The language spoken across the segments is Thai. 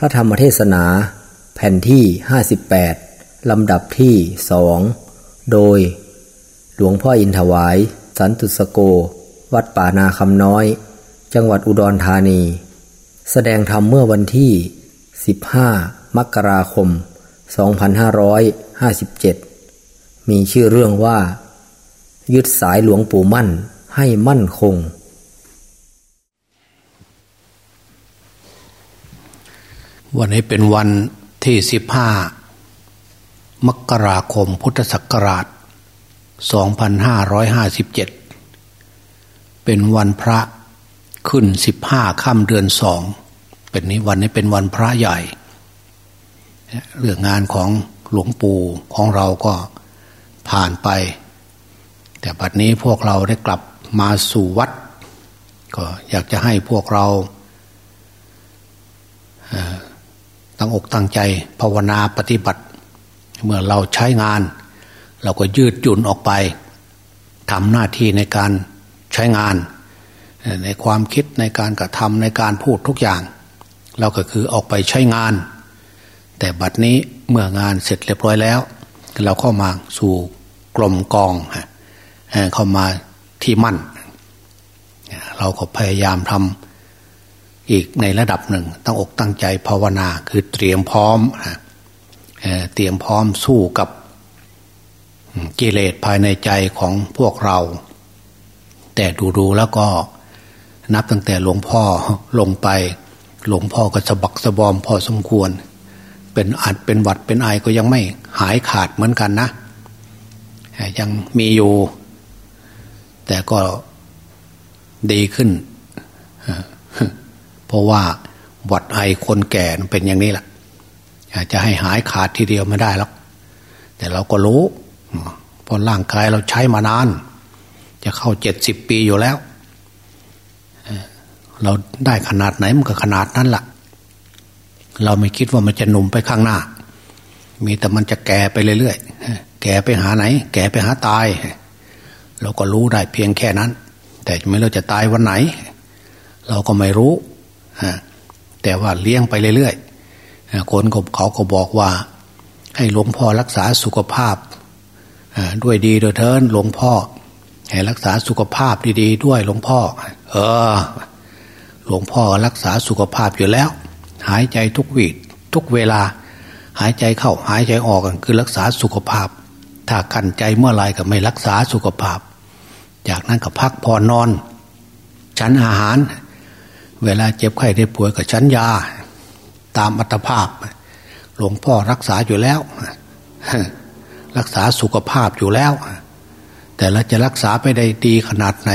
พระธรรมเทศนา แผ่นที่ 58 ลำดับที่สองโดย หลวงพ่ออินถวาย สันตุสโก วัดป่านาคำน้อย จังหวัดอุดรธานี แสดงธรรมเมื่อวันที่ 15 มกราคม 2557 มีชื่อเรื่องว่า ยึดสายหลวงปู่มั่นให้มั่นคง วันนี้เป็นวันที่สิบห้ามกราคมพุทธศักราช 2557 เป็นวันพระขึ้นสิบห้าค่ำเดือนสอง เป็นนี้วันนี้เป็นวันพระใหญ่ เรื่องงานของหลวงปู่ของเราก็ผ่านไป แต่บัดนี้พวกเราได้กลับมาสู่วัด ก็อยากจะให้พวกเรา ตั้งอกตั้งใจภาวนาปฏิบัติ เมื่อเราใช้งาน เราก็ยืดหยุ่นออกไปทำหน้าที่ในการใช้งาน ในความคิดในการกระทำในการพูดทุกอย่าง เราก็คือออกไปใช้งาน แต่บัดนี้เมื่องานเสร็จเรียบร้อยแล้ว เราเข้ามาสู่กลมกองเข้ามาที่มั่น เราก็พยายามทำ อีกในระดับหนึ่งตั้งอกตั้งใจภาวนาคือเตรียมพร้อมเตรียมพร้อมสู้กับกิเลสภายในใจของพวกเรา แต่ดูๆแล้วก็นับตั้งแต่หลวงพ่อลงไป หลวงพ่อก็สะบักสะบอมพอสมควร เป็นอัดเป็นหวัดเป็นไอก็ยังไม่หายขาดเหมือนกันนะยังมีอยู่ แต่ก็ดีขึ้น เพราะว่าหวัดไอคนแก่เป็นอย่างนี้แหละจะให้หายขาดทีเดียวไม่ได้หรอกแต่เราก็รู้เพราะร่างกายเราใช้มานาน จะเข้าเจ็ดสิบปีอยู่แล้ว เราได้ขนาดไหนมันก็ขนาดนั้นแหละเราไม่คิดว่ามันจะหนุ่มไปข้างหน้า มีแต่มันจะแก่ไปเรื่อยๆแก่ไปหาไหน แก่ไปหาตาย เราก็รู้ได้เพียงแค่นั้น แต่ไม่เราจะตายวันไหน เราก็ไม่รู้ แต่ว่าเลี้ยงไปเรื่อยๆคนเขาก็บอกว่า ให้หลวงพ่อรักษาสุขภาพด้วยดีโดยเทินหลวงพ่อให้รักษาสุขภาพดีๆ ด้วยหลวงพ่อ เออ หลวงพ่อรักษาสุขภาพอยู่แล้ว หายใจทุกวีทุกเวลา หายใจเข้าหายใจออกกันคือรักษาสุขภาพ ถ้าขันใจเมื่อไรก็ไม่รักษาสุขภาพ จากนั้นก็พักผ่อนนอนชั้นอาหาร เวลาเจ็บไข้ได้ป่วยก็ชั้นยา ตามอัตภาพ หลวงพ่อรักษาอยู่แล้ว รักษาสุขภาพอยู่แล้ว แต่เราจะรักษาไปได้ดีขนาดไหน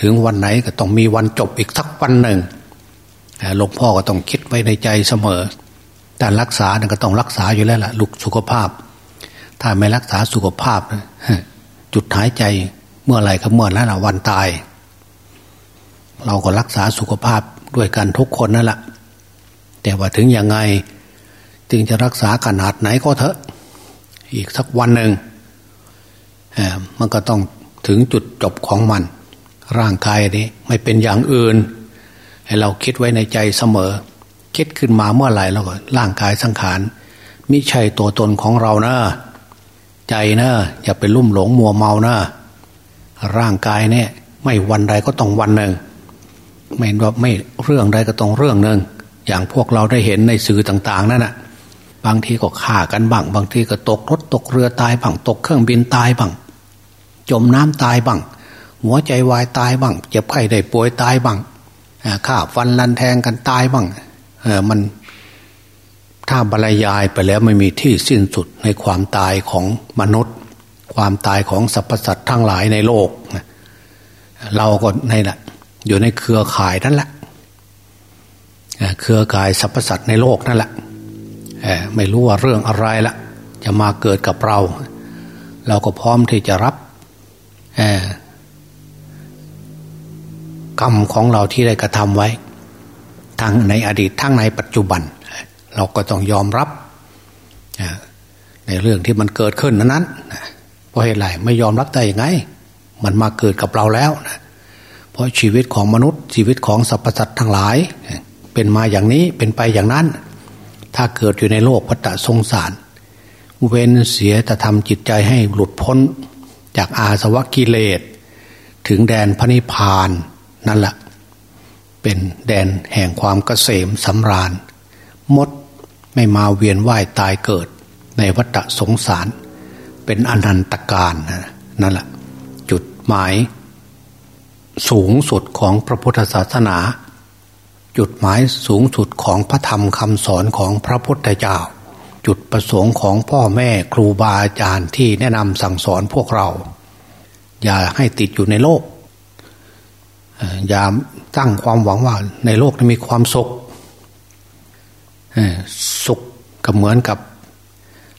ถึงวันไหนก็ต้องมีวันจบอีกสักวันหนึ่งหลวงพ่อก็ต้องคิดไว้ในใจเสมอ แต่รักษาเนี่ยก็ต้องรักษาอยู่แล้วล่ะลูกสุขภาพ ถ้าไม่รักษาสุขภาพจุดหายใจเมื่อไรก็เมื่อนั้นละวันตาย เราก็รักษาสุขภาพด้วยกันทุกคนนั่นแหละแต่ว่าถึงยังไงจึงจะรักษาขนาดไหนก็เถอะ อีกสักวันหนึ่งมันก็ต้องถึงจุดจบของมัน ร่างกายนี้ไม่เป็นอย่างอื่น ให้เราคิดไว้ในใจเสมอ คิดขึ้นมาเมื่อไหร่เราก็ร่างกายสังขารมิใช่ตัวตนของเรานะใจนะอย่าไปลุ่มหลงมัวเมานะร่างกายเนี่ย ไม่วันใดก็ต้องวันหนึ่ง ไม่ว่าไม่เรื่องใดก็ต้องเรื่องหนึ่งอย่างพวกเราได้เห็นในสื่อต่างๆนั่นนะบางทีก็ฆ่ากันบ้าง บางทีก็ตกรถตกเรือตายบ้างตกเครื่องบินตายบ้าง จมน้ำตายบ้าง หัวใจวายตายบ้างเจ็บไข้ได้ป่วยตายบ้างฆ่าฟันลันแทงกันตายบ้างเออมันถ้าบรรยายไปแล้วไม่มีที่สิ้นสุดในความตายของมนุษย์ ความตายของสรรพสัตว์ทั้งหลายในโลก เราก็ในแหละ อยู่ในเครือข่ายนั่นแหละเครือข่ายสรรพสัตว์ในโลกนั่นแหละไม่รู้ว่าเรื่องอะไรละจะมาเกิดกับเรา เราก็พร้อมที่จะรับกรรมของเราที่ได้กระทำไว้ ทั้งในอดีตทั้งในปัจจุบัน เราก็ต้องยอมรับในเรื่องที่มันเกิดขึ้นนั้นเพราะเหตุไรไม่ยอมรับได้ยังไง มันมาเกิดกับเราแล้วนะ เพราะชีวิตของมนุษย์ ชีวิตของสรรพสัตว์ทั้งหลาย เป็นมาอย่างนี้เป็นไปอย่างนั้น ถ้าเกิดอยู่ในโลกวัฏสงสาร เว้นเสียแต่ทำจิตใจให้หลุดพ้นจากอาสวะกิเลส ถึงแดนพระนิพพานนั่นแหละเป็นแดนแห่งความเกษมสำราญ มดไม่มาเวียนว่ายตายเกิด ในวัฏสงสาร เป็นอนันตการนั่นแหละจุดหมาย สูงสุดของพระพุทธศาสนา จุดหมายสูงสุดของพระธรรมคำสอนของพระพุทธเจ้า จุดประสงค์ของพ่อแม่ครูบาอาจารย์ที่แนะนำสั่งสอนพวกเรา อย่าให้ติดอยู่ในโลก อย่าตั้งความหวังว่าในโลกนี้มีความสุขสุขก็เหมือนกับ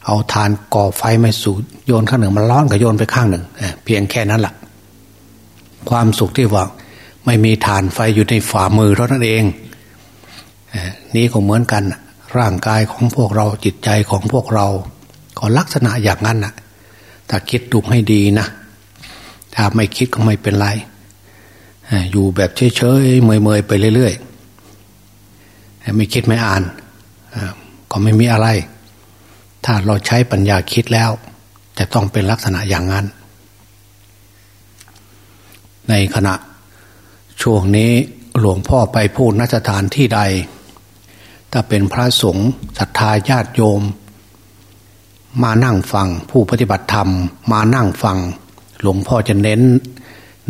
เอาทานก่อไฟไมาสู่โยนข้างหนึ่งมันร้อนก็โยนไปข้างหนึ่งเพียงแค่นั้นแหละ ความสุขที่ว่า ไม่มีฐานไฟอยู่ในฝ่ามือเท่านั้นเองนี่ก็เหมือนกัน ร่างกายของพวกเราจิตใจของพวกเรา ก็ลักษณะอย่างนั้นนะถ้าคิดดูให้ดีนะถ้าไม่คิดก็ไม่เป็นไรอยู่แบบเฉยๆเมยๆไปเรื่อยๆไม่คิดไม่อ่านก็ไม่มีอะไร ถ้าเราใช้ปัญญาคิดแล้ว จะต้องเป็นลักษณะอย่างนั้น ในขณะ ช่วงนี้หลวงพ่อไปพูดนัสถานที่ใด ถ้าเป็นพระสงฆ์ศรัทธาญาติโยม มานั่งฟังผู้ปฏิบัติธรรม มานั่งฟัง หลวงพ่อจะเน้น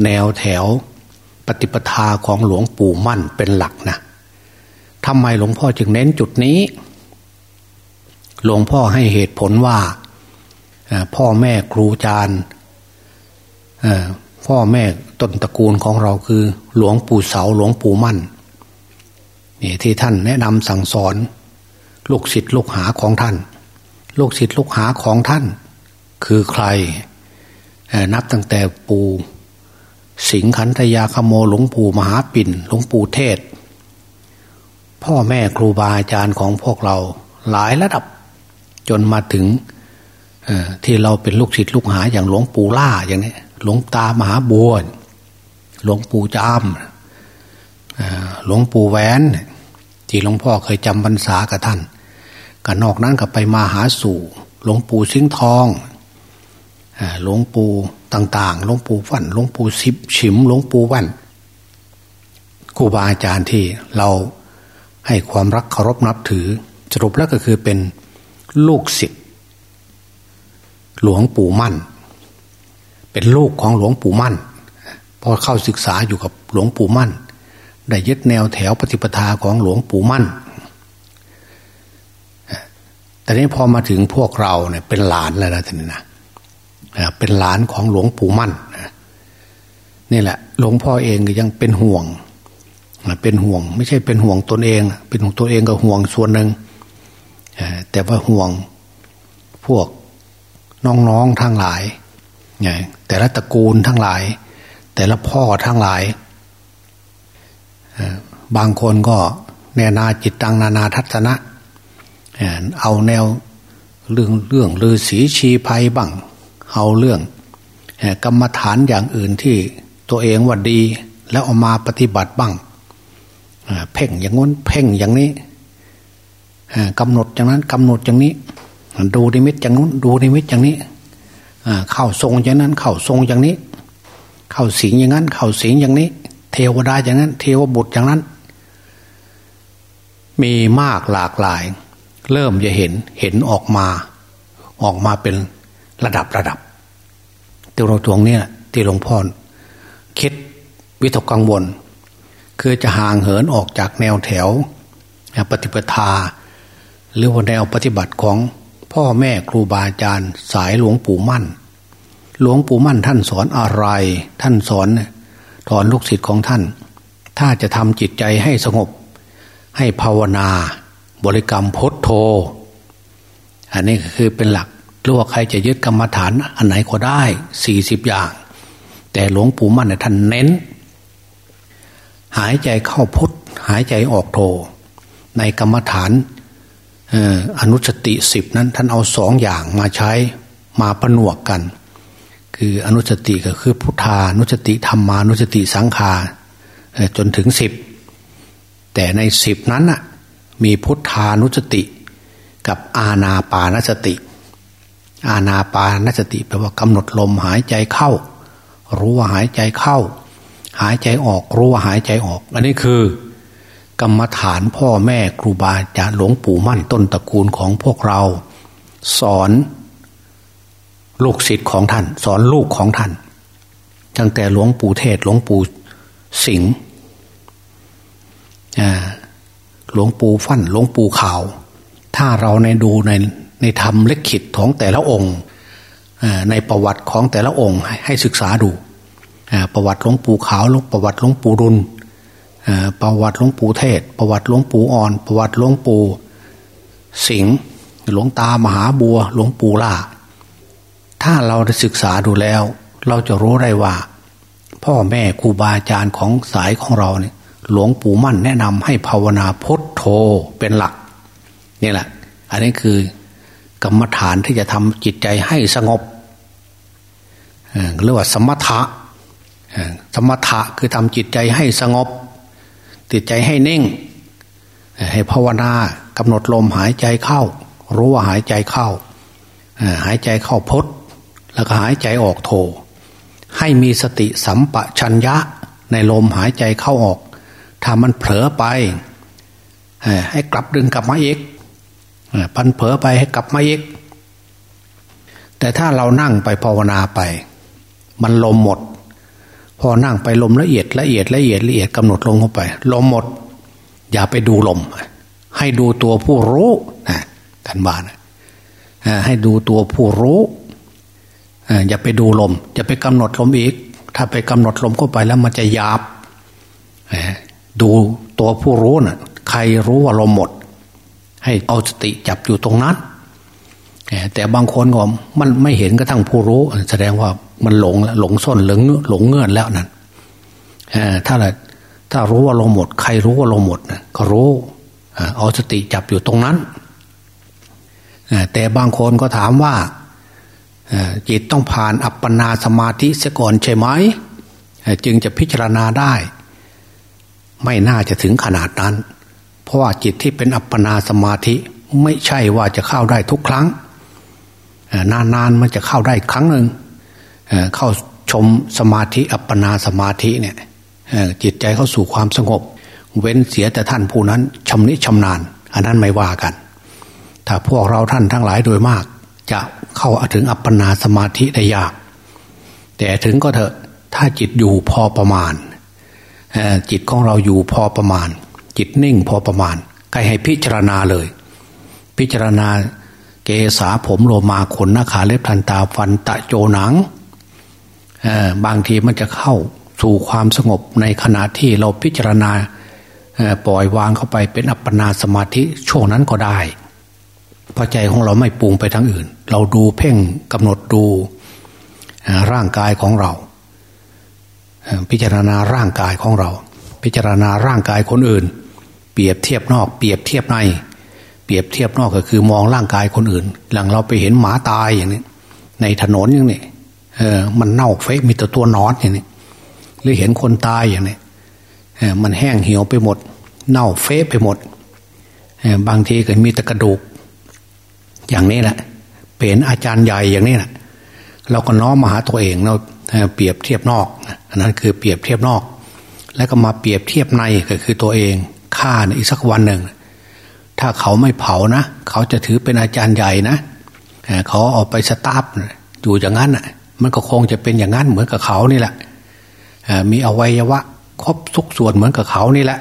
แนวแถวปฏิปทาของหลวงปู่มั่นเป็นหลักนะทำไมหลวงพ่อจึงเน้นจุดนี้ หลวงพ่อให้เหตุผลว่าพ่อแม่ครูอาจารย์ พ่อแม่ต้นตระกูลของเราคือ หลวงปู่เสาหลวงปู่มั่นนี่ที่ท่านแนะนำสั่งสอน ลูกศิษย์ลูกหาของท่าน ลูกศิษย์ลูกหาของท่าน คือใคร นับตั้งแต่ปู่สิงขันธยาขโมหลวงปู่มหาปิ่นหลวงปู่เทศ พ่อแม่ครูบาอาจารย์ของพวกเราหลายระดับจนมาถึงที่เราเป็นลูกศิษย์ลูกหาอย่างหลวงปู่ล่าอย่างนี้ หลวงตามหาบัวหลวงปู่จามหลวงปู่แหวน ที่หลวงพ่อเคยจำพรรษากับท่านกันนอกนั้นก็ไปมาหาสู่ หลวงปู่สิงทองหลวงปู่ต่างๆ หลวงปู่ฟันหลวงปู่สิบฉิม หลวงปู่วันครูบาอาจารย์ที่เราให้ความรักเคารพนับถือ สรุปแล้วก็คือเป็นลูกศิษย์หลวงปู่มั่น เป็นลูกของหลวงปู่มั่นพอเข้าศึกษาอยู่กับหลวงปู่มั่น ได้ยึดแนวแถวปฏิปทาของหลวงปู่มั่น แต่นี้พอมาถึงพวกเราเนี่ยเป็นหลานแล้วนะท่านนะเป็นหลานของหลวงปู่มั่นนี่แหละ หลวงพ่อเองก็ยังเป็นห่วงเป็นห่วง ไม่ใช่เป็นห่วงตนเอง เป็นห่วงตัวเองก็ห่วงส่วนหนึ่งแต่ว่าห่วงพวกน้องๆทั้งหลาย แต่ละตระกูลทั้งหลาย แต่ละพ่อทั้งหลาย บางคนก็แนนาจิตตังนานาทัศนะ เอาแนวเรื่องเรื่องลือสีชีภัยบ้าง เอาเรื่องกรรมฐานอย่างอื่นที่ตัวเองว่าดี แล้วเอามาปฏิบัติบ้างเพ่งอย่างง้นเพ่งอย่างนี้กำหนดอย่างนั้นกำหนดอย่างนี้ ดูนิมิตอย่างนู้นดูนิมิตอย่างนี้ เข้าทรงอย่างนั้น เข้าทรงอย่างนี้ เข้าสิงอย่างนั้น เข้าสิงอย่างนี้ เทวดาอย่างนั้น เทวบุตรอย่างนั้น มีมากหลากหลาย เริ่มจะเห็นเห็นออกมา ออกมาเป็นระดับระดับตัวเราตวงเนี่ยที่หลวงพ่อคิดวิตกกังวล คือจะห่างเหินออกจากแนวแถว ปฏิปทา หรือว่าแนวปฏิบัติของ พ่อแม่ครูบาอาจารย์ สายหลวงปู่มั่น หลวงปู่มั่นท่านสอนอะไร ท่านสอนถอนลูกศิษย์ของท่าน ถ้าจะทำจิตใจให้สงบ ให้ภาวนา บริกรรมพุทโธอันนี้คือเป็นหลักหรือว่าใครจะยึดกรรมฐานอันไหนก็ได้สี่สิบอย่าง แต่หลวงปู่มั่นเนี่ยท่านเน้น หายใจเข้าพุทหายใจออกโท ในกรรมฐาน อนุสติสิบนั้นท่านเอาสองอย่างมาใช้มาประนวกกัน คืออนุสติก็คือพุทธานุสติธรรมานุสติสังขาจนถึงสิบแต่ในสิบนั้นน่ะมีพุทธานุสติกับอาณาปานสติ อาณาปานสติแปลว่ากำหนดลมหายใจเข้า รู้ว่าหายใจเข้า หายใจออกรู้ว่าหายใจออก อันนี้คือ กรรมฐานพ่อแม่ครูบาอาจารย์หลวงปู่มั่นต้นตระกูลของพวกเรา สอนลูกศิษย์ของท่าน สอนลูกของท่านตั้งแต่หลวงปู่เทศหลวงปู่สิงห์หลวงปู่ฟั่นหลวงปู่ขาว ถ้าเราในดูในในธรรมเล็กขิดของแต่ละองค์ในประวัติของแต่ละองค์ให้ศึกษาดูประวัติหลวงปู่ขาวประวัติหลวงปู่รุน ประวัติหลวงปู่เทศ ประวัติหลวงปู่อ่อน ประวัติหลวงปู่สิงห์หลวงตามหาบัว หลวงปู่ล่า ถ้าเราได้ศึกษาดูแล้ว เราจะรู้ได้ว่า พ่อแม่ครูบาอาจารย์ของสายของเราเนี่ย หลวงปู่มั่นแนะนำให้ภาวนาพุทโธเป็นหลักนี่แหละ อันนี้คือกรรมฐานที่จะทำจิตใจให้สงบเรียกว่าสมถะสมถะคือทำจิตใจให้สงบ จิตใจให้นิ่ง ให้ภาวนากำหนดลมหายใจเข้า รู้ว่าหายใจเข้า หายใจเข้าพดแล้วก็หายใจออกโท ให้มีสติสัมปชัญญะในลมหายใจเข้าออก ถ้ามันเผลอไป ให้กลับดึงกลับมาเอกพันเผลอไปให้กลับมาเอกแต่ถ้าเรานั่งไปภาวนาไป มันลมหมด พอนั่งไปลมละเอียดละเอียดละเอียดละเอียดกำหนดลงเข้าไป ลมหมด อย่าไปดูลม ให้ดูตัวผู้รู้นะกันบานให้ดูตัวผู้รู้อย่าไปดูลมอย่าไปกำหนดลมอีก ถ้าไปกำหนดลมเข้าไปแล้วมันจะหยาบดูตัวผู้รู้นะ่ะ ใครรู้ว่าลมหมด ให้เอาสติจับอยู่ตรงนั้นแต่บางคนก็มันไม่เห็นกระทั่งผู้รู้ แสดงว่า มันหลงหลงส้นหลงหลงเงื่อนแล้วนั่นถ้าถ้ารู้ว่าลมหมด ใครรู้ว่าลมหมดก็รู้เอาสติจับอยู่ตรงนั้นแต่บางคนก็ถามว่าจิตต้องผ่านอัปปนาสมาธิเสียก่อนใช่ไหมจึงจะพิจารณาได้ ไม่น่าจะถึงขนาดนั้น เพราะว่าจิตที่เป็นอัปปนาสมาธิไม่ใช่ว่าจะเข้าได้ทุกครั้งนานๆมันจะเข้าได้ครั้งหนึ่ง เข้าชมสมาธิอัปปนาสมาธิเนี่ยจิตใจเข้าสู่ความสงบ เว้นเสียแต่ท่านผู้นั้นชำนิชำนาญ อันนั้นไม่ว่ากัน ถ้าพวกเราท่านทั้งหลายโดยมาก จะเข้าถึงอัปปนาสมาธิได้ยาก แต่ถึงก็เถอะถ้าจิตอยู่พอประมาณ จิตของเราอยู่พอประมาณ จิตนิ่งพอประมาณใครให้พิจารณาเลย พิจารณาเกษาผมโลมาขนนาขาเล็บทันตาฟันตะโจหนัง บางทีมันจะเข้าสู่ความสงบในขณะที่เราพิจารณาปล่อยวางเข้าไปเป็นอัปปนาสมาธิช่วงนั้นก็ได้พอใจของเราไม่ปรุงไปทั้งอื่น เราดูเพ่งกำหนดดูร่างกายของเรา พิจารณาร่างกายของเรา พิจารณาร่างกายคนอื่น เปรียบเทียบนอก เปรียบเทียบใน เปรียบเทียบนอกก็คือมองร่างกายคนอื่น หลังเราไปเห็นหมาตายอย่างนี้ในถนนอย่างนี้ เออมันเน่าเฟะมีแต่ตัวนอนอย่างนี้หรือเห็นคนตายอย่างนี้เออมันแห้งเหี่ยวไปหมด เน่าเฟะไปหมดเออบางทีก็มีแต่กระดูก อย่างนี้แหละเป็นอาจารย์ใหญ่อย่างนี้แหละเราก็น้อมมาหาตัวเองเราเปรียบเทียบนอกอันนั้นคือเปรียบเทียบนอก แล้วก็มาเปรียบเทียบในก็คือตัวเองฆ่าอีกสักวันหนึ่งถ้าเขาไม่เผานะ เขาจะถือเป็นอาจารย์ใหญ่นะเขาเอาไปสตาร์ฟอยู่อย่างนั้นอะ มันก็คงจะเป็นอย่างนั้นเหมือนกับเขานี่แหละมีอวัยวะครบทุกส่วนเหมือนกับเขานี่แหละ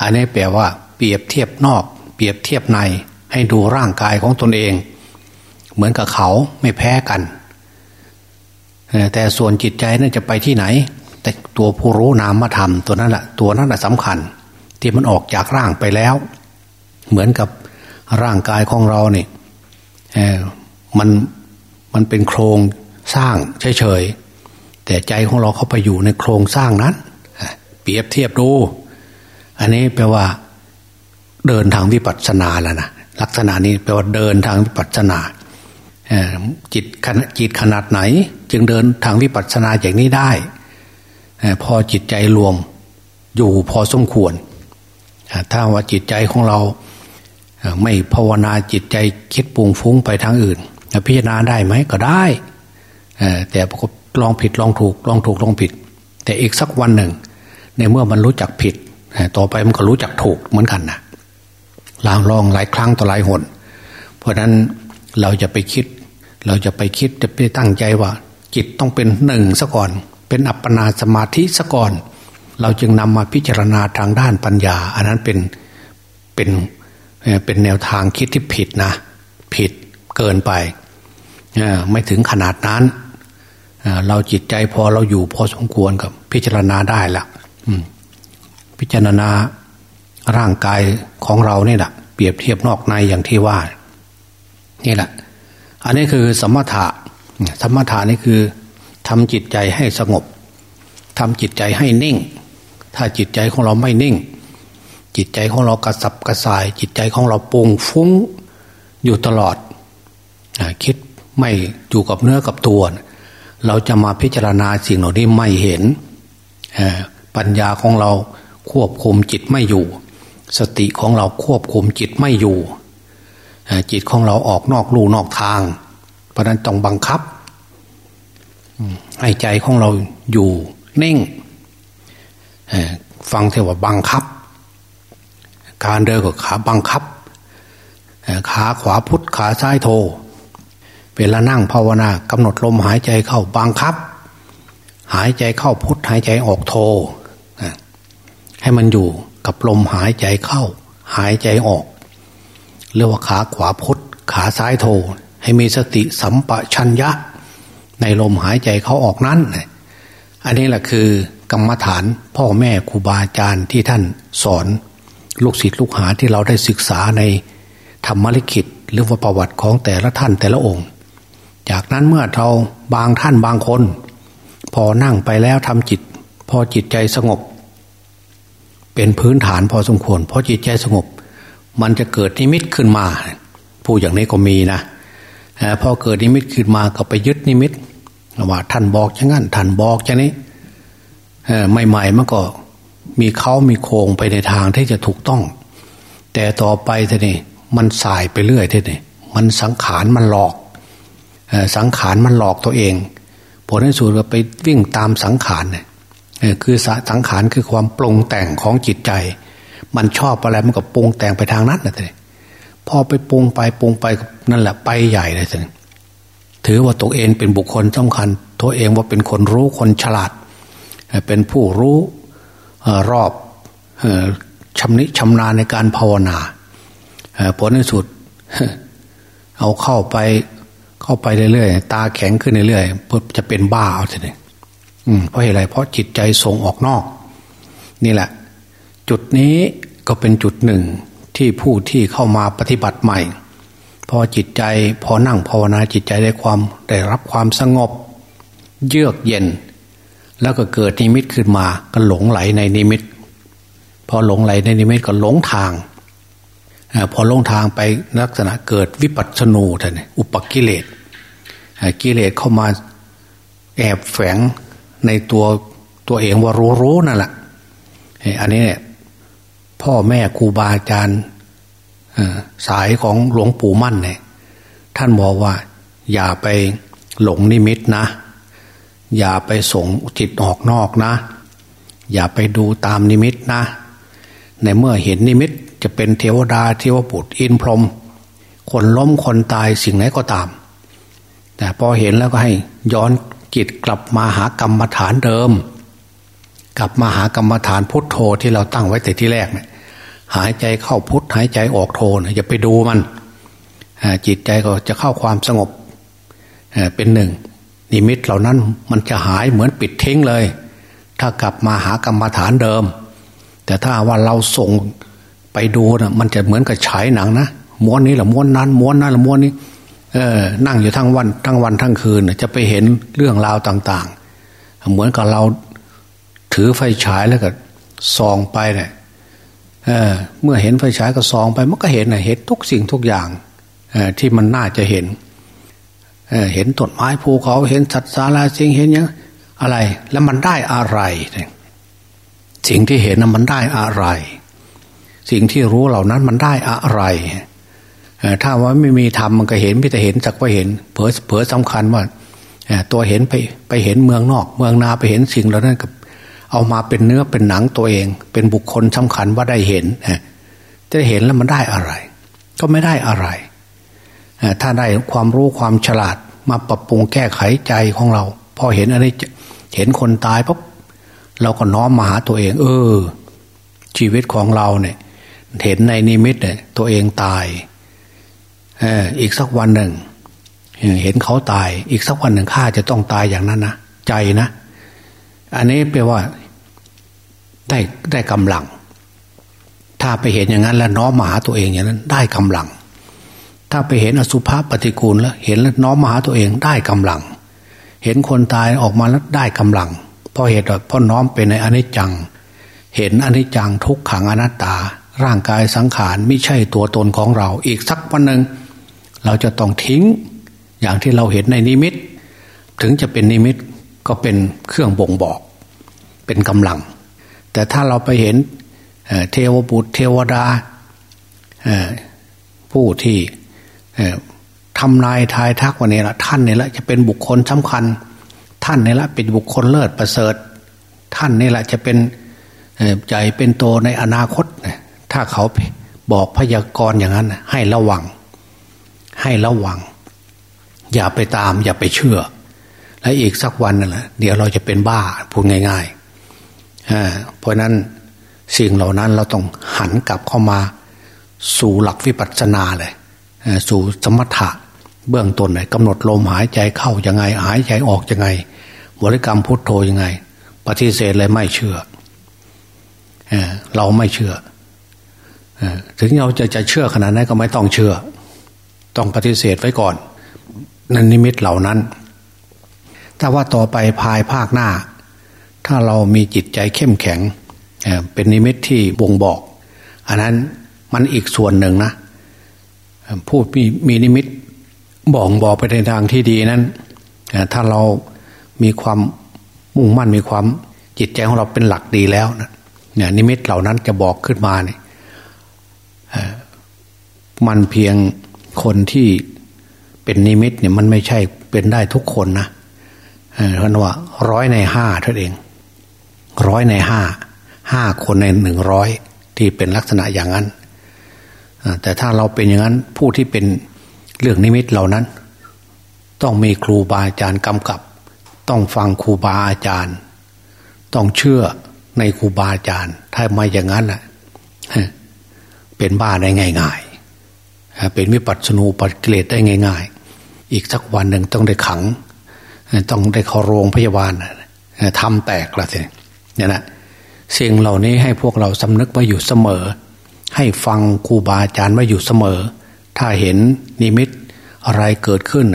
อันนี้แปลว่า เปรียบเทียบนอก เปรียบเทียบใน ให้ดูร่างกายของตนเอง เหมือนกับเขาไม่แพ้กันแต่ส่วนจิตใจนั่นจะไปที่ไหน แต่ตัวผู้รู้นามธรรมตัวนั้นแหละตัวนั้นแหละสำคัญ ที่มันออกจากร่างไปแล้ว เหมือนกับร่างกายของเราเนี่ยมันมันเป็นโครง สร้างเฉยๆแต่ใจของเราเข้าไปอยู่ในโครงสร้างนั้น เปรียบเทียบดู อันนี้แปลว่า เดินทางวิปัสสนาแล้วนะลักษณะนี้แปลว่าเดินทางวิปัสสนาจิตจิตขนาดไหน จึงเดินทางวิปัสสนาอย่างนี้ได้ พอจิตใจรวมอยู่พอสมควร ถ้าว่าจิตใจของเราไม่ภาวนาจิตใจคิดปุงฟุ้งไปทางอื่นพิจารณาได้ไหมก็ได้ แต่ลองผิดลองถูกลองถูกลองผิด แต่อีกสักวันหนึ่ง ในเมื่อมันรู้จักผิด ต่อไปมันก็รู้จักถูกเหมือนกันนะลางลองหลายครั้งต่อหลายหน เพราะนั้นเราจะไปคิด เราจะไปคิดจะไปตั้งใจว่า จิตต้องเป็นหนึ่งซะก่อน เป็นอัปปนาสมาธิซะก่อน เราจึงนำมาพิจารณาทางด้านปัญญา อันนั้นเป็นเป็นเป็นแนวทางคิดที่ผิดนะ ผิดเกินไปไม่ถึงขนาดนั้น เราจิตใจพอเราอยู่พอสมควรกับ พิจารณาได้ละพิจารณาร่างกายของเราเนี่ยแหละเปรียบเทียบนอกในอย่างที่ว่า นี่แหละ อันนี้คือสมถะสมถะนี่คือทำจิตใจให้สงบทำจิตใจให้นิ่ง ถ้าจิตใจของเราไม่นิ่ง จิตใจของเรากระสับกระส่าย จิตใจของเราปุงฟุ้งอยู่ตลอด คิดไม่อยู่กับเนื้อกับตัว เราจะมาพิจารณาสิ่งเหล่านี้ไม่เห็นปัญญาของเราควบคุมจิตไม่อยู่ สติของเราควบคุมจิตไม่อยู่ จิตของเราออกนอกลู่นอกทาง เพราะนั้นต้องบังคับให้ใจของเราอยู่นิ่งฟังเทว่าบังคับ การเดินกับขาบังคับขาขวาพุทธขาซ้ายโท เวลานั่งภาวนากำหนดลมหายใจเข้าบังคับ หายใจเข้าพุทหายใจออกโทให้มันอยู่กับลมหายใจเข้า หายใจออกเรียกว่าขาขวาพุทขาซ้ายโท ให้มีสติสัมปชัญญะ ในลมหายใจเข้าออกนั้น อันนี้แหละคือกรรมฐานพ่อแม่ครูบาอาจารย์ที่ท่านสอนลูกศิษย์ลูกหาที่เราได้ศึกษาในธรรมลิขิตหรือว่าประวัติของแต่ละท่านแต่ละองค์ จากนั้นเมื่อเราบางท่านบางคน พอนั่งไปแล้วทำจิต พอจิตใจสงบ เป็นพื้นฐานพอสมควรพอจิตใจสงบ มันจะเกิดนิมิตขึ้นมาผู้อย่างนี้ก็มีนะพอเกิดนิมิตขึ้นมาก็ไปยึดนิมิตว่าท่านบอกอย่างนั้นท่านบอกอย่างนี้ใหม่ๆมันก็มีเขามีโครงไปในทางที่จะถูกต้อง แต่ต่อไปทีนี้มันสายไปเรื่อยทีนี้มันสังขารมันหลอก สังขารมันหลอกตัวเอง ผลในสุดก็ไปวิ่งตามสังขารเนี่ยคือสังขารคือความปรุงแต่งของจิตใจ มันชอบอะไรมันก็ปรุงแต่งไปทางนั้นนะท่านพอไปปรุงไปปรุงไปนั่นแหละไปใหญ่เลยท่านถือว่าตัวเองเป็นบุคคลสำคัญ ตัวเองว่าเป็นคนรู้คนฉลาด เป็นผู้รู้รอบชำนิชำนาญในการภาวนาผลในสุด เอาเข้าไป เข้าไปเรื่อยๆตาแข็งขึ้นเรื่อยๆเพื่อจะเป็นบ้าเอาทีนี้เพราะอะไรเพราะจิตใจส่งออกนอก นี่แหละ จุดนี้ก็เป็นจุดหนึ่งที่ผู้ที่เข้ามาปฏิบัติใหม่ พอจิตใจพอนั่งภาวนาจิตใจได้ความได้รับความสงบ เยือกเย็น แล้วก็เกิดนิมิตขึ้นมาก็หลงไหลในนิมิต พอหลงไหลในนิมิตก็หลงทาง พอลงทางไปลักษณะเกิดวิปัสสนูท่านอุปกิเลสกิเลสเข้ามาแอบแฝงในตัวตัวเองว่ารู้รู้นั่นแหละอันนี้เนี่ยพ่อแม่ครูบาอาจารย์สายของหลวงปู่มั่นเนี่ยท่านบอกว่า อย่าไปหลงนิมิตนะ อย่าไปส่งจิตออกนอกนะ อย่าไปดูตามนิมิตนะ ในเมื่อเห็นนิมิต จะเป็นเทวดาเทวปุตรอินพรหมคนล้มคนตายสิ่งไหนก็ตาม แต่พอเห็นแล้วก็ให้ย้อนจิตกลับมาหากรรมฐานเดิม กลับมาหากรรมฐานพุทโธที่เราตั้งไว้แต่ที่แรกเนี่ยหายใจเข้าพุทหายใจออกโทนะอย่าไปดูมันจิตใจก็จะเข้าความสงบเป็นหนึ่ง นิมิตเหล่านั้นมันจะหายเหมือนปิดทิ้งเลย ถ้ากลับมาหากรรมฐานเดิม แต่ถ้าว่าเราส่ง ไปดูนะมันจะเหมือนกับฉายหนังนะม้วนนี้แหละม้วนนั้นม้วนนั้นละม้วนนี้ เออ นั่งอยู่ทั้งวันทั้งวันทั้งคืนจะไปเห็นเรื่องราวต่าง ๆ เหมือนกับเราถือไฟฉายแล้วก็ส่องไปเนี่ยเออเมื่อเห็นไฟฉายก็ส่องไปมันก็เห็นนะเห็นทุกสิ่งทุกอย่างเออที่มันน่าจะเห็นเออเห็นต้นไม้ภูเขาเห็นสัตว์สาราสิ่งเห็นยังอะไร แล้วมันได้อะไร สิ่งที่เห็นนั้นมันได้อะไร สิ่งที่รู้เหล่านั้นมันได้อะไรถ้าว่าไม่มีธรรมมันก็เห็นไม่แต่เห็นสักว่าเห็น เผลอเผลอสำคัญว่าตัวเห็นไปไปเห็นเมืองนอก เมืองนาไปเห็นสิ่งเหล่านั้นกับ เอามาเป็นเนื้อเป็นหนังตัวเอง เป็นบุคคลสำคัญว่าได้เห็นจะเห็นแล้วมันได้อะไร ก็ไม่ได้อะไรถ้าได้ความรู้ความฉลาดมาปรับปรุงแก้ไขใจของเรา พอเห็นอะไรเห็นคนตายปุ๊บเราก็น้อมมาหาตัวเอง เออ ชีวิตของเราเนี่ย เห็นในนิมิตเนี่ยตัวเองตายอีกสักวันหนึ่งเห็นเขาตาย อีกสักวันหนึ่งข้าจะต้องตายอย่างนั้นนะใจนะ อันนี้แปลว่า ได้ได้กำลัง ถ้าไปเห็นอย่างนั้น แล้วน้อมมาหาตัวเองอย่างนั้น ได้กำลัง ถ้าไปเห็นอสุภะปฏิกูลแล้ว เห็นแล้วน้อมมาหาตัวเองได้กำลัง เห็นคนตายออกมาแล้วได้กำลังเพราะเหตุเพราะน้อมเป็นในอนิจจัง เห็นอนิจจังทุกขังอนัตตา ร่างกายสังขารไม่ใช่ตัวตนของเรา อีกสักวันหนึ่งเราจะต้องทิ้งอย่างที่เราเห็นในนิมิต ถึงจะเป็นนิมิตก็เป็นเครื่องบ่งบอก เป็นกำลัง แต่ถ้าเราไปเห็นเทวบุตรเทวดาผู้ที่ทำนายทายทักวันนี้ละท่านนี่ละจะเป็นบุคคลสำคัญ ท่านนี่ละเป็นบุคคลเลิศประเสริฐ ท่านนี่ละจะเป็นใจเป็นโตในอนาคต ถ้าเขาบอกพยากรณ์อย่างนั้น ให้ระวัง ให้ระวัง อย่าไปตาม อย่าไปเชื่อ และอีกสักวันนั่นแหละเดี๋ยวเราจะเป็นบ้าพูดง่ายๆเพราะนั้นสิ่งเหล่านั้นเราต้องหันกลับเข้ามาสู่หลักวิปัสสนาเลยสู่สมถะเบื้องต้นเลยกำหนดลมหายใจเข้ายังไง หายใจออกยังไงบริกรรมพุทโธยังไง ปฏิเสธเลยไม่เชื่อเราไม่เชื่อ ถึงเราจะจะเชื่อขนาดนั้นก็ไม่ต้องเชื่อ ต้องปฏิเสธไว้ก่อน นันนิมิตเหล่านั้น ถ้าว่าต่อไปภายภาคหน้า ถ้าเรามีจิตใจเข้มแข็ง เป็นนิมิตที่บ่งบอก อันนั้นมันอีกส่วนหนึ่งนะพูดมีมีนิมิตบอกบอกไปในทางที่ดีนั้นถ้าเรามีความมุ่งมั่นมีความจิตใจของเราเป็นหลักดีแล้วนะนิมิตเหล่านั้นจะบอกขึ้นมาเนี่ย มันเพียงคนที่เป็นนิมิตเนี่ยมันไม่ใช่เป็นได้ทุกคนนะเพราะว่าร้อยในห้าเท่านเองร้อยในห้าห้าคนในหนึ่งร้อยที่เป็นลักษณะอย่างนั้นแต่ถ้าเราเป็นอย่างนั้นผู้ที่เป็นเรื่องนิมิตเหล่านั้น ต้องมีครูบาอาจารย์กำกับ ต้องฟังครูบาอาจารย์ ต้องเชื่อในครูบาอาจารย์ ถ้าไม่อย่างนั้นอะ เป็นบ้าได้ง่าย ๆ เป็นวิปัสสนูปัจเกลตได้ง่าย ๆ อีกสักวันหนึ่งต้องได้ขัง ต้องได้เข้าโรงพยาบาลทำแตกละสิเนี่ยนะสิ่งเหล่านี้ให้พวกเราสำนึกไว้อยู่เสมอ ให้ฟังครูบาอาจารย์ไว่าอยู่เสมอ ถ้าเห็นนิมิตอะไรเกิดขึ้น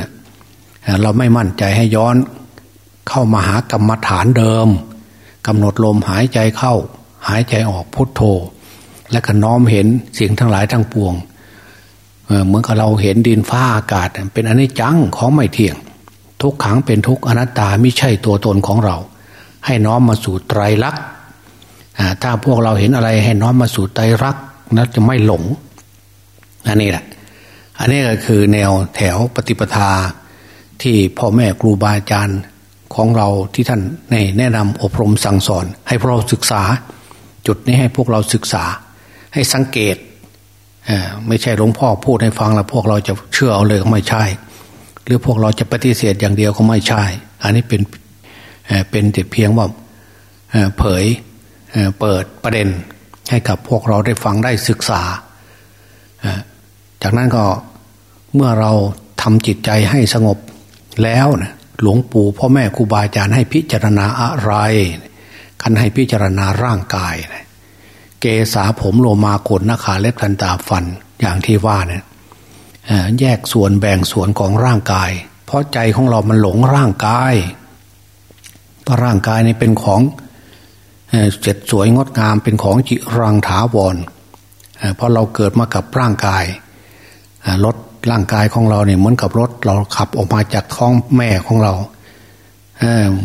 เราไม่มั่นใจให้ย้อนเข้ามาหากรรมฐานเดิมกำหนดลมหายใจเข้า หายใจออกพุทโธ และก็น้อมเห็นสิ่งทั้งหลายทั้งปวงเหมือนกับเราเห็นดินฟ้าอากาศ เป็นอนิจจังของไม่เที่ยง ทุกขังเป็นทุกอนัตตาไม่ใช่ตัวตนของเรา ให้น้อมมาสู่ไตรลักษณ์ถ้าพวกเราเห็นอะไรให้น้อมมาสู่ไตรลักษณ์นะจะไม่หลงอันนี้แหละอันนี้ก็คือแนวแถวปฏิปทาที่พ่อแม่ครูบาอาจารย์ของเราที่ท่านในแนะนำอบรมสั่งสอน ให้พวกเราศึกษา จุดนี้ให้พวกเราศึกษา ให้สังเกตไม่ใช่หลวงพ่อพูดให้ฟังแล้วพวกเราจะเชื่อเอาเลยก็ไม่ใช่ หรือพวกเราจะปฏิเสธอย่างเดียวก็ไม่ใช่ อันนี้เป็นเป็นแต่เพียงว่าเผยเปิดประเด็นให้กับพวกเราได้ฟังได้ศึกษา จากนั้นก็เมื่อเราทำจิตใจให้สงบแล้วนะหลวงปู่พ่อแม่ครูบาอาจารย์ให้พิจารณาอะไรคันให้พิจารณาร่างกายนะ เกษาผมโลมาขนนาขาเล็บทันตาฟันอย่างที่ว่าเนี่ยแยกส่วนแบ่งส่วนของร่างกาย เพราะใจของเรามันหลงร่างกายเพราะร่างกายนี่เป็นของเสร็จสวยงดงามเป็นของจิรังถาวรเพราะเราเกิดมากับร่างกายรถร่างกายของเราเนี่ยเหมือนกับรถเราขับออกมาจากท้องแม่ของเรา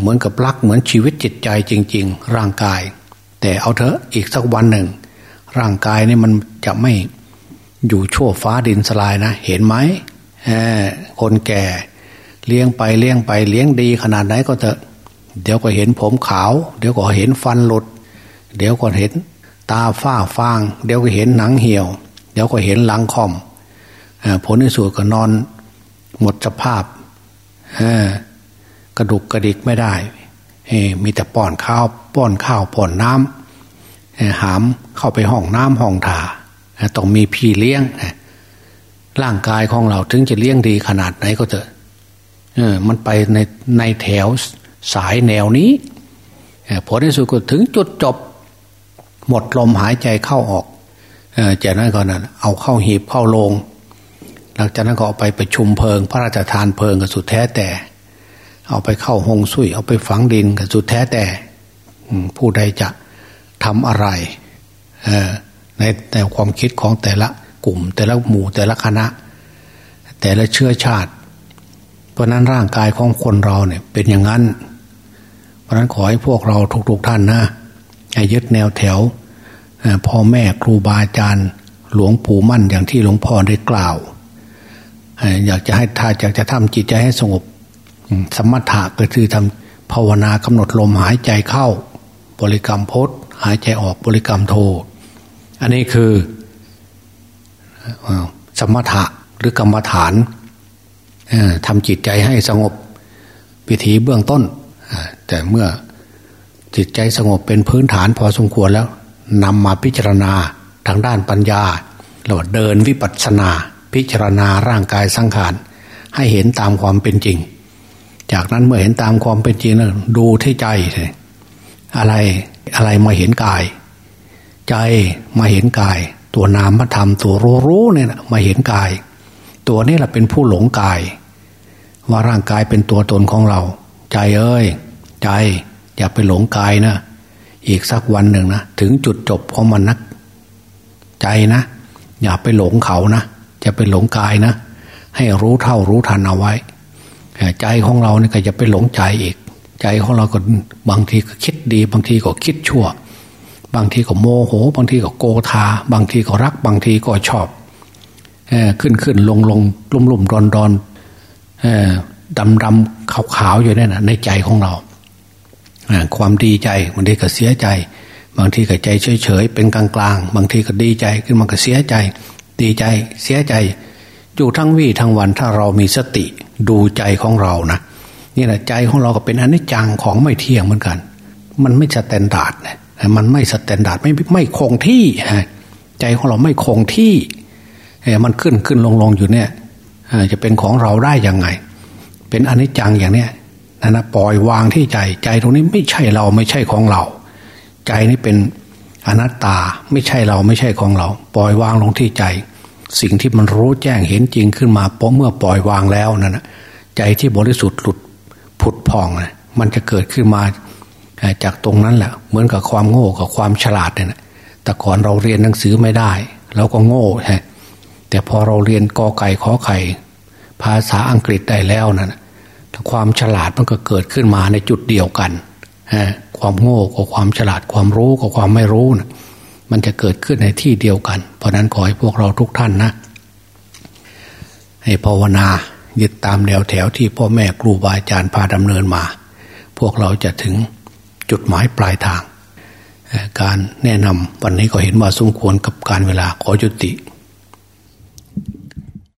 เหมือนกับรักเหมือนชีวิตจิตใจจริง ๆ ร่างกาย แต่เอาเถอะอีกสักวันหนึ่ง ร่างกายนี่มันจะไม่อยู่ชั่วฟ้าดินสลายนะ เห็นไหมคนแก่เลี้ยงไปเลี้ยงไปเลี้ยงดีขนาดไหนก็เถอะ เดี๋ยวก็เห็นผมขาว เดี๋ยวก็เห็นฟันหลุด เดี๋ยวก็เห็นตาฝ้าฟาง เดี๋ยวก็เห็นหนังเหี่ยว เดี๋ยวก็เห็นหลังคอมผลที่สุดก็นอน หมดสภาพกระดุกกระดิกไม่ได้ มีแต่ป้อนข้าวป้อนข้าวป้อนน้ำหามเข้าไปห้องน้ำห้องถ่าต้องมีพี่เลี้ยงร่างกายของเราถึงจะเลี้ยงดีขนาดไหนก็เถอะมันไปในในแถวสายแนวนี้ผลที่สุดก็ถึงจุดจบ หมดลมหายใจเข้าออกจากนั้นก็นั้นเอาเข้าหีบเข้าลง หลังจากนั้นก็เอาไปประชุมเพลิง พระราชทานเพลิงก็สุดแท้แต่ เอาไปเข้าหงสุยเอาไปฝังดินก็สุดแท้แต่ผู้ใดจะทำอะไรในในความคิดของแต่ละกลุ่ม แต่ละหมู่แต่ละคณะ แต่ละเชื้อชาติ เพราะนั้นร่างกายของคนเราเนี่ยเป็นอย่างนั้น เพราะนั้นขอให้พวกเราทุกๆท่านนะยึดแนวแถวพ่อแม่ครูบาอาจารย์ หลวงปู่มั่นอย่างที่หลวงพ่อได้กล่าว อยากจะให้ถ้าอยากจะทำจิตใจให้สงบ สมถะก็คือทำภาวนากำหนดลมหายใจเข้า บริกรรมพดหายใจออกบริกรรมโท อันนี้คือสมถะหรือกรรมฐานทำจิตใจให้สงบวิธีเบื้องต้น แต่เมื่อจิตใจสงบเป็นพื้นฐานพอสมควรแล้วนำมาพิจารณาทางด้านปัญญาเราเดินวิปัสสนา พิจารณาร่างกายสังขารให้เห็นตามความเป็นจริง จากนั้นเมื่อเห็นตามความเป็นจริงแล้วดูที่ใจ อะไรอะไรมาเห็นกาย ใจมาเห็นกาย ตัวนามธรรมตัวรู้รู้เนี่ยมาเห็นกาย ตัวนี้แหละเป็นผู้หลงกาย ว่าร่างกายเป็นตัวตนของเรา ใจเอ้ย ใจอย่าไปหลงกายนะอีกสักวันหนึ่งนะถึงจุดจบของมันนักใจนะ อย่าไปหลงเขานะจะไปหลงกายนะ ให้รู้เท่ารู้ทันเอาไว้ ใจของเราเนี่ยก็จะไปหลงใจอีก ใจของเราก็บางทีก็คิดดี บางทีก็คิดชั่ว บางทีก็โมโห บางทีก็โกธา บางทีก็รัก บางทีก็ชอบขึ้นขึ้นลงลงลุ่มลุ่มดอนดอนดำดำขาวขาวอยู่เนี่ยนะในใจของเราความดีใจบางทีก็เสียใจ บางทีก็ใจเฉยเฉยเป็นกลางกลางบางทีก็ดีใจขึ้นมาก็เสียใจ ดีใจเสียใจ อยู่ทั้งวี่ทั้งวันถ้าเรามีสติ ดูใจของเรานะนี่แหละใจของเราก็เป็นอนิจจังของไม่เที่ยงเหมือนกัน มันไม่ standard นะมันไม่ standard ไม่ไม่คงที่ใจของเราไม่คงที่มันขึ้นขึ้นลงลงอยู่เนี่ยจะเป็นของเราได้ยังไง เป็นอนิจจังอย่างเนี้ยนั่นนะปล่อยวางที่ใจใจตรงนี้ไม่ใช่เราไม่ใช่ของเรา ใจนี้เป็นอนัตตาไม่ใช่เราไม่ใช่ของเรา ปล่อยวางลงที่ใจ สิ่งที่มันรู้แจ้งเห็นจริงขึ้นมาเพราะเมื่อปล่อยวางแล้วนั่นนะใจที่บริสุทธิ์หลุดผุดพองนะมันจะเกิดขึ้นมาจากตรงนั้นแหละเหมือนกับความโง่กับความฉลาดเนี่ยนะแต่ก่อนเราเรียนหนังสือไม่ได้เราก็โง่ฮะแต่พอเราเรียนกอไก่ขอไข่ ภาษาอังกฤษได้แล้วนั่นความฉลาดมันก็เกิดขึ้นมาในจุดเดียวกันความโง่กับความฉลาดความรู้กับความไม่รู้นะ มันจะเกิดขึ้นในที่เดียวกัน เพราะนั้นขอให้พวกเราทุกท่านนะให้ภาวนายึดตามแนวแถวที่พ่อแม่ครูบาอาจารย์พาดำเนินมา พวกเราจะถึงจุดหมายปลายทาง การแนะนำวันนี้ก็เห็นว่าสมควรกับการเวลาขอจุติ